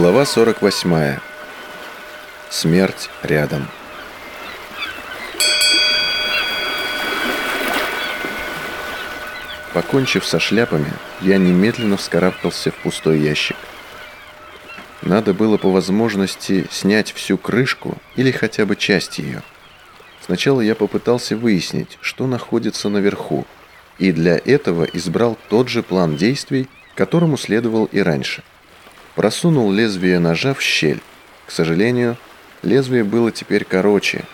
Глава 48. Смерть рядом. Покончив со шляпами, я немедленно вскарабкался в пустой ящик. Надо было по возможности снять всю крышку или хотя бы часть ее. Сначала я попытался выяснить, что находится наверху, и для этого избрал тот же план действий, которому следовал и раньше – Просунул лезвие ножа в щель. К сожалению, лезвие было теперь короче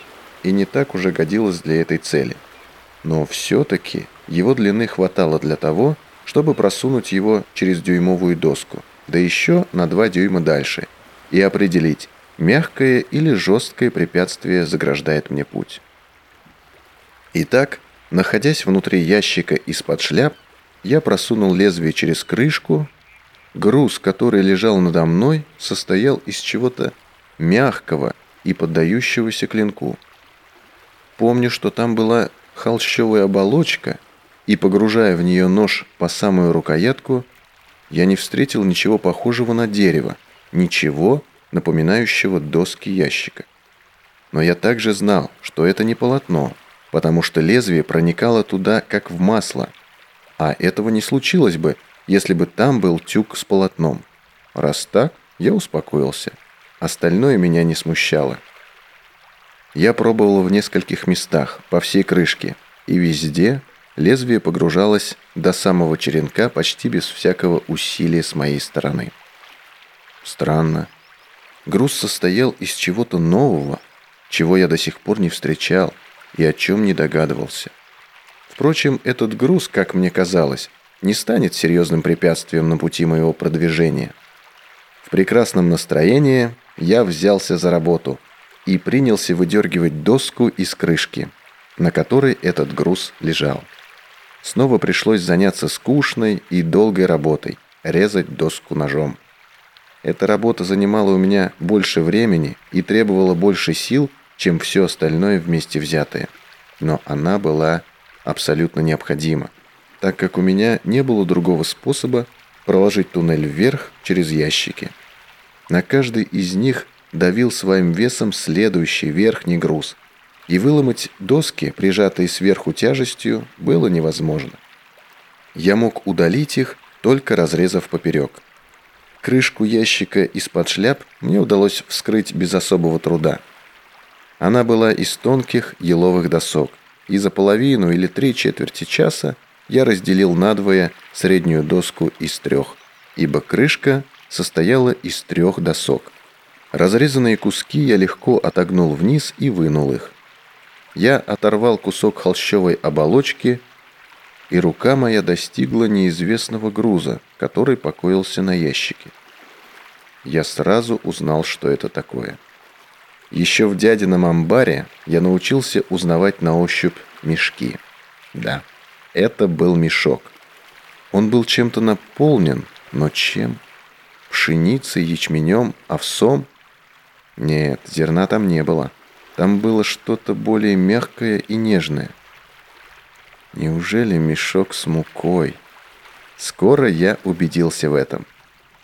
и не так уже годилось для этой цели. Но все-таки его длины хватало для того, чтобы просунуть его через дюймовую доску, да еще на 2 дюйма дальше, и определить, мягкое или жесткое препятствие заграждает мне путь. Итак, находясь внутри ящика из-под шляп, я просунул лезвие через крышку Груз, который лежал надо мной, состоял из чего-то мягкого и поддающегося клинку. Помню, что там была холщовая оболочка, и, погружая в нее нож по самую рукоятку, я не встретил ничего похожего на дерево, ничего, напоминающего доски ящика. Но я также знал, что это не полотно, потому что лезвие проникало туда, как в масло, а этого не случилось бы, если бы там был тюк с полотном. Раз так, я успокоился. Остальное меня не смущало. Я пробовал в нескольких местах, по всей крышке, и везде лезвие погружалось до самого черенка почти без всякого усилия с моей стороны. Странно. Груз состоял из чего-то нового, чего я до сих пор не встречал и о чем не догадывался. Впрочем, этот груз, как мне казалось, не станет серьезным препятствием на пути моего продвижения. В прекрасном настроении я взялся за работу и принялся выдергивать доску из крышки, на которой этот груз лежал. Снова пришлось заняться скучной и долгой работой – резать доску ножом. Эта работа занимала у меня больше времени и требовала больше сил, чем все остальное вместе взятое. Но она была абсолютно необходима так как у меня не было другого способа проложить туннель вверх через ящики. На каждый из них давил своим весом следующий верхний груз, и выломать доски, прижатые сверху тяжестью, было невозможно. Я мог удалить их, только разрезав поперек. Крышку ящика из-под шляп мне удалось вскрыть без особого труда. Она была из тонких еловых досок, и за половину или три четверти часа я разделил надвое среднюю доску из трех, ибо крышка состояла из трех досок. Разрезанные куски я легко отогнул вниз и вынул их. Я оторвал кусок холщовой оболочки, и рука моя достигла неизвестного груза, который покоился на ящике. Я сразу узнал, что это такое. Еще в дядином амбаре я научился узнавать на ощупь мешки. Да. Это был мешок. Он был чем-то наполнен, но чем? Пшеницей, ячменем, овсом? Нет, зерна там не было. Там было что-то более мягкое и нежное. Неужели мешок с мукой? Скоро я убедился в этом.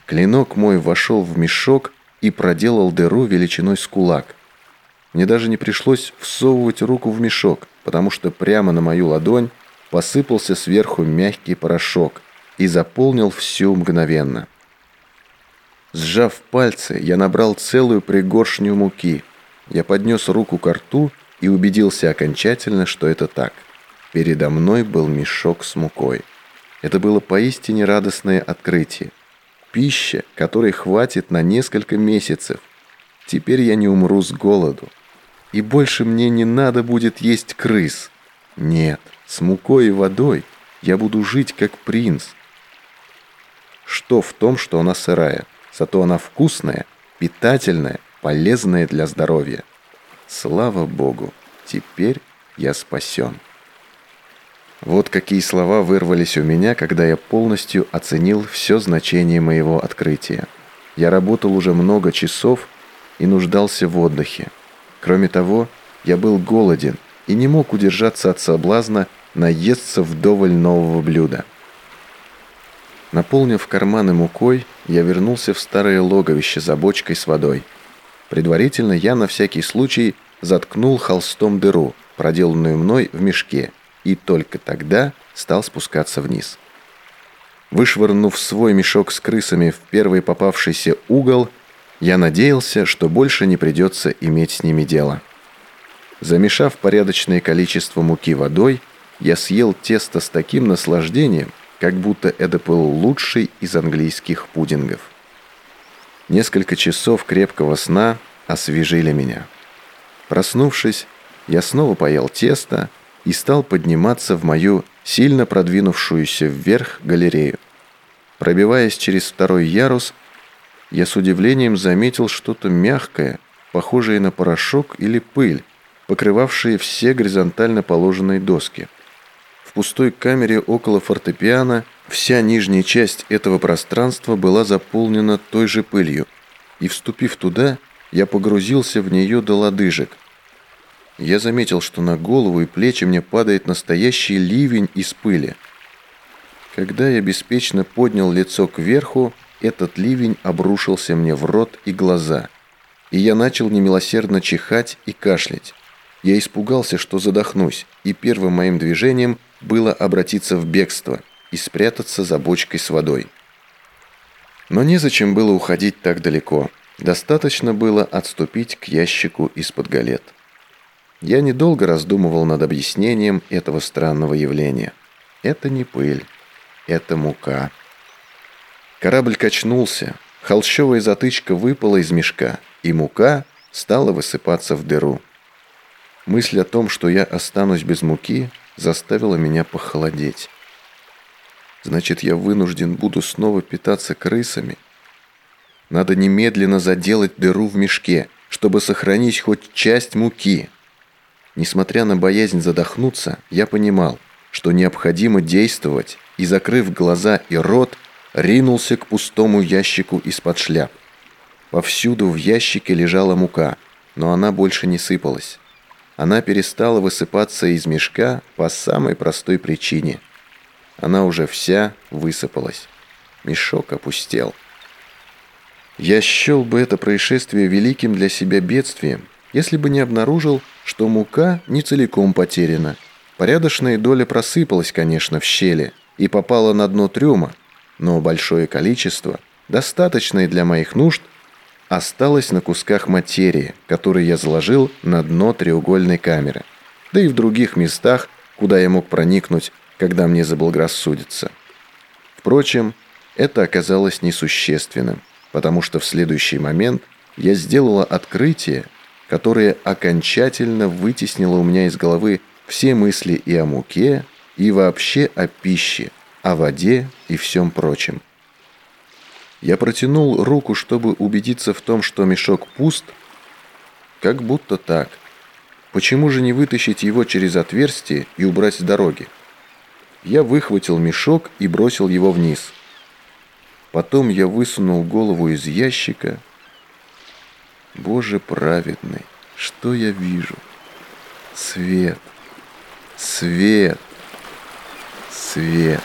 Клинок мой вошел в мешок и проделал дыру величиной с кулак. Мне даже не пришлось всовывать руку в мешок, потому что прямо на мою ладонь посыпался сверху мягкий порошок и заполнил всю мгновенно. Сжав пальцы, я набрал целую пригоршню муки. Я поднес руку к рту и убедился окончательно, что это так. Передо мной был мешок с мукой. Это было поистине радостное открытие. Пища, которой хватит на несколько месяцев. Теперь я не умру с голоду. И больше мне не надо будет есть крыс. Нет, с мукой и водой я буду жить как принц. Что в том, что она сырая? Зато она вкусная, питательная, полезная для здоровья. Слава Богу, теперь я спасен. Вот какие слова вырвались у меня, когда я полностью оценил все значение моего открытия. Я работал уже много часов и нуждался в отдыхе. Кроме того, я был голоден и не мог удержаться от соблазна наесться вдоволь нового блюда. Наполнив карманы мукой, я вернулся в старое логовище за бочкой с водой. Предварительно я на всякий случай заткнул холстом дыру, проделанную мной в мешке, и только тогда стал спускаться вниз. Вышвырнув свой мешок с крысами в первый попавшийся угол, я надеялся, что больше не придется иметь с ними дело. Замешав порядочное количество муки водой, я съел тесто с таким наслаждением, как будто это был лучший из английских пудингов. Несколько часов крепкого сна освежили меня. Проснувшись, я снова поел тесто и стал подниматься в мою сильно продвинувшуюся вверх галерею. Пробиваясь через второй ярус, я с удивлением заметил что-то мягкое, похожее на порошок или пыль, покрывавшие все горизонтально положенные доски. В пустой камере около фортепиано вся нижняя часть этого пространства была заполнена той же пылью, и, вступив туда, я погрузился в нее до лодыжек. Я заметил, что на голову и плечи мне падает настоящий ливень из пыли. Когда я беспечно поднял лицо кверху, этот ливень обрушился мне в рот и глаза, и я начал немилосердно чихать и кашлять. Я испугался, что задохнусь, и первым моим движением было обратиться в бегство и спрятаться за бочкой с водой. Но незачем было уходить так далеко. Достаточно было отступить к ящику из-под галет. Я недолго раздумывал над объяснением этого странного явления. Это не пыль, это мука. Корабль качнулся, холщовая затычка выпала из мешка, и мука стала высыпаться в дыру. Мысль о том, что я останусь без муки, заставила меня похолодеть. Значит, я вынужден буду снова питаться крысами. Надо немедленно заделать дыру в мешке, чтобы сохранить хоть часть муки. Несмотря на боязнь задохнуться, я понимал, что необходимо действовать, и, закрыв глаза и рот, ринулся к пустому ящику из-под шляп. Повсюду в ящике лежала мука, но она больше не сыпалась. Она перестала высыпаться из мешка по самой простой причине. Она уже вся высыпалась. Мешок опустел. Я счел бы это происшествие великим для себя бедствием, если бы не обнаружил, что мука не целиком потеряна. Порядочная доля просыпалась, конечно, в щели и попала на дно трюма, но большое количество, достаточное для моих нужд, осталось на кусках материи, которые я заложил на дно треугольной камеры, да и в других местах, куда я мог проникнуть, когда мне заблагорассудится. Впрочем, это оказалось несущественным, потому что в следующий момент я сделала открытие, которое окончательно вытеснило у меня из головы все мысли и о муке, и вообще о пище – о воде и всем прочем. Я протянул руку, чтобы убедиться в том, что мешок пуст, как будто так. Почему же не вытащить его через отверстие и убрать с дороги? Я выхватил мешок и бросил его вниз. Потом я высунул голову из ящика. Боже праведный, что я вижу? Свет, свет, свет.